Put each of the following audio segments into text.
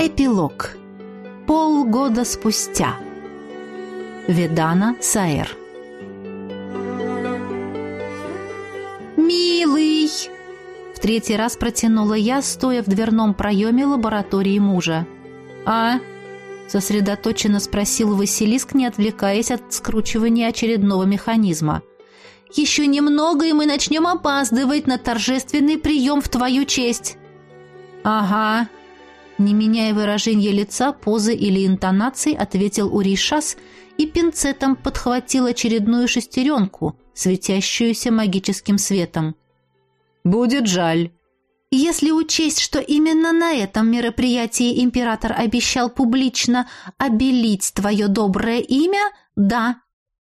Эпилог. Полгода спустя. Ведана Саэр. «Милый!» В третий раз протянула я, стоя в дверном проеме лаборатории мужа. «А?» Сосредоточенно спросил Василиск, не отвлекаясь от скручивания очередного механизма. «Еще немного, и мы начнем опаздывать на торжественный прием в твою честь». «Ага», не меняя выражения лица, позы или интонации, ответил Уришас и пинцетом подхватил очередную шестеренку, светящуюся магическим светом. «Будет жаль». Если учесть, что именно на этом мероприятии император обещал публично обелить твое доброе имя, да.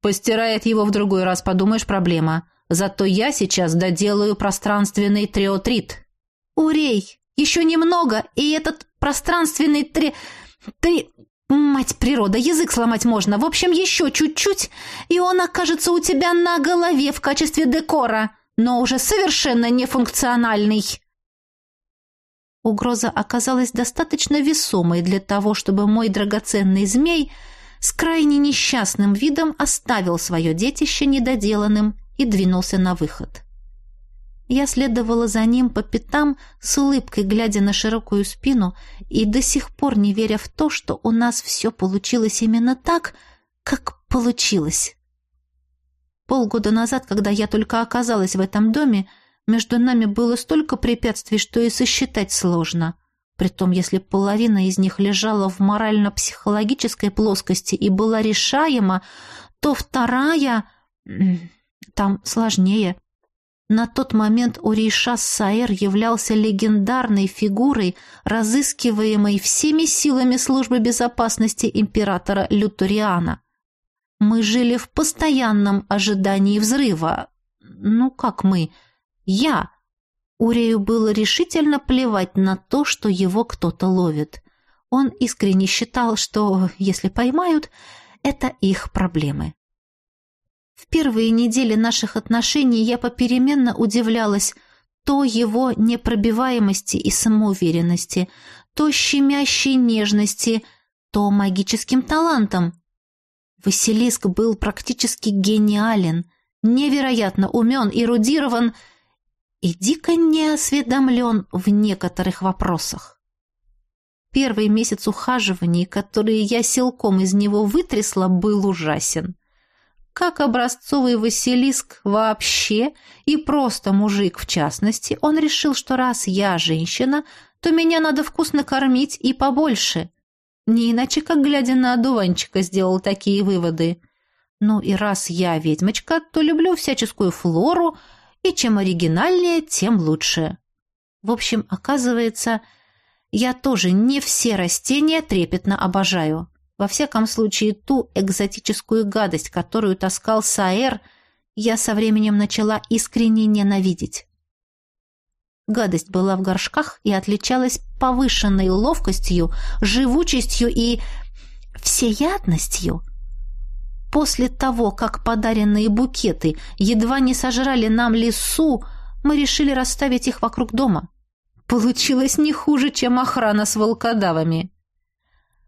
Постирает его в другой раз, подумаешь, проблема. Зато я сейчас доделаю пространственный триотрит. Урей, еще немного, и этот пространственный три... три... Мать природа, язык сломать можно. В общем, еще чуть-чуть, и он окажется у тебя на голове в качестве декора, но уже совершенно нефункциональный. Угроза оказалась достаточно весомой для того, чтобы мой драгоценный змей с крайне несчастным видом оставил свое детище недоделанным и двинулся на выход. Я следовала за ним по пятам, с улыбкой глядя на широкую спину и до сих пор не веря в то, что у нас все получилось именно так, как получилось. Полгода назад, когда я только оказалась в этом доме, между нами было столько препятствий, что и сосчитать сложно. Притом, если половина из них лежала в морально-психологической плоскости и была решаема, то вторая... Там сложнее. На тот момент Урейшас Саэр являлся легендарной фигурой, разыскиваемой всеми силами службы безопасности императора Лютуриана. Мы жили в постоянном ожидании взрыва. Ну, как мы? Я. Урею было решительно плевать на то, что его кто-то ловит. Он искренне считал, что, если поймают, это их проблемы. В первые недели наших отношений я попеременно удивлялась то его непробиваемости и самоуверенности, то щемящей нежности, то магическим талантом. Василиск был практически гениален, невероятно умен, эрудирован и дико неосведомлен в некоторых вопросах. Первый месяц ухаживаний, которые я силком из него вытрясла, был ужасен как образцовый Василиск вообще и просто мужик в частности, он решил, что раз я женщина, то меня надо вкусно кормить и побольше. Не иначе, как глядя на одуванчика, сделал такие выводы. Ну и раз я ведьмочка, то люблю всяческую флору, и чем оригинальнее, тем лучше. В общем, оказывается, я тоже не все растения трепетно обожаю. Во всяком случае, ту экзотическую гадость, которую таскал Саэр, я со временем начала искренне ненавидеть. Гадость была в горшках и отличалась повышенной ловкостью, живучестью и всеядностью. После того, как подаренные букеты едва не сожрали нам лесу, мы решили расставить их вокруг дома. Получилось не хуже, чем охрана с волкодавами.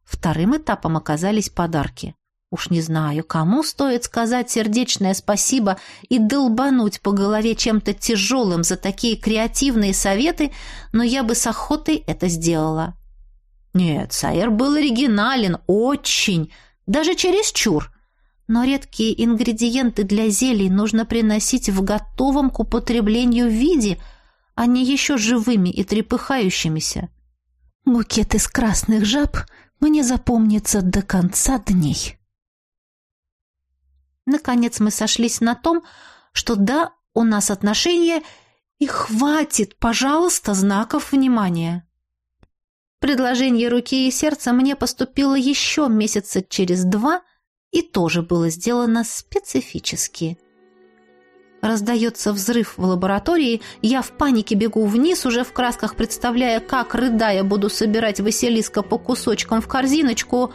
Вторым этапом оказались подарки. Уж не знаю, кому стоит сказать сердечное спасибо и долбануть по голове чем-то тяжелым за такие креативные советы, но я бы с охотой это сделала. Нет, Сайер был оригинален, очень, даже чересчур. Но редкие ингредиенты для зелий нужно приносить в готовом к употреблению виде, а не еще живыми и трепыхающимися. Букет из красных жаб мне запомнится до конца дней. Наконец мы сошлись на том, что да, у нас отношения, и хватит, пожалуйста, знаков внимания. Предложение руки и сердца мне поступило еще месяца через два и тоже было сделано специфически. Раздается взрыв в лаборатории, я в панике бегу вниз, уже в красках представляя, как, рыдая, буду собирать Василиска по кусочкам в корзиночку.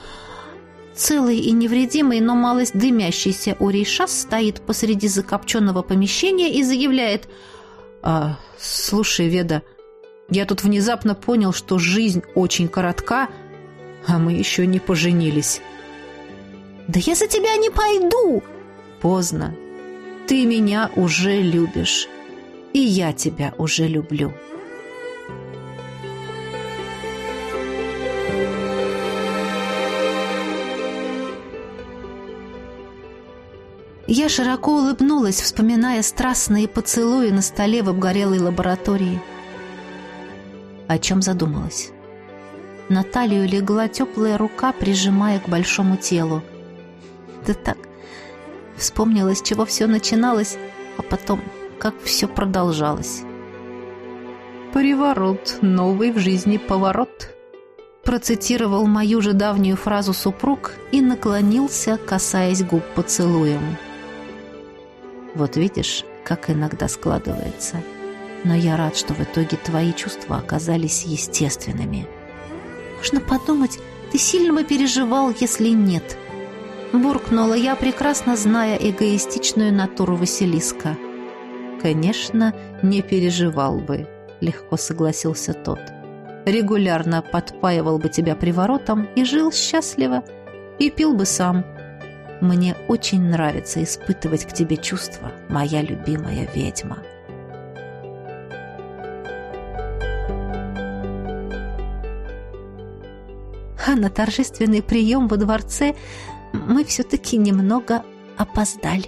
Целый и невредимый, но малость дымящийся Урейшас стоит посреди закопченного помещения и заявляет «А, «Слушай, Веда, Я тут внезапно понял, что жизнь очень коротка, а мы еще не поженились. «Да я за тебя не пойду!» «Поздно. Ты меня уже любишь, и я тебя уже люблю». Я широко улыбнулась, вспоминая страстные поцелуи на столе в обгорелой лаборатории. О чем задумалась? На талию легла теплая рука, прижимая к большому телу. Да так, вспомнила, с чего все начиналось, а потом, как все продолжалось. «Приворот, новый в жизни поворот», процитировал мою же давнюю фразу супруг и наклонился, касаясь губ поцелуем. Вот видишь, как иногда складывается. Но я рад, что в итоге твои чувства оказались естественными. Можно подумать, ты сильно бы переживал, если нет. Буркнула я, прекрасно зная эгоистичную натуру Василиска. Конечно, не переживал бы, легко согласился тот. Регулярно подпаивал бы тебя приворотом и жил счастливо, и пил бы сам – мне очень нравится испытывать к тебе чувства, моя любимая ведьма. А на торжественный прием во дворце мы все-таки немного опоздали.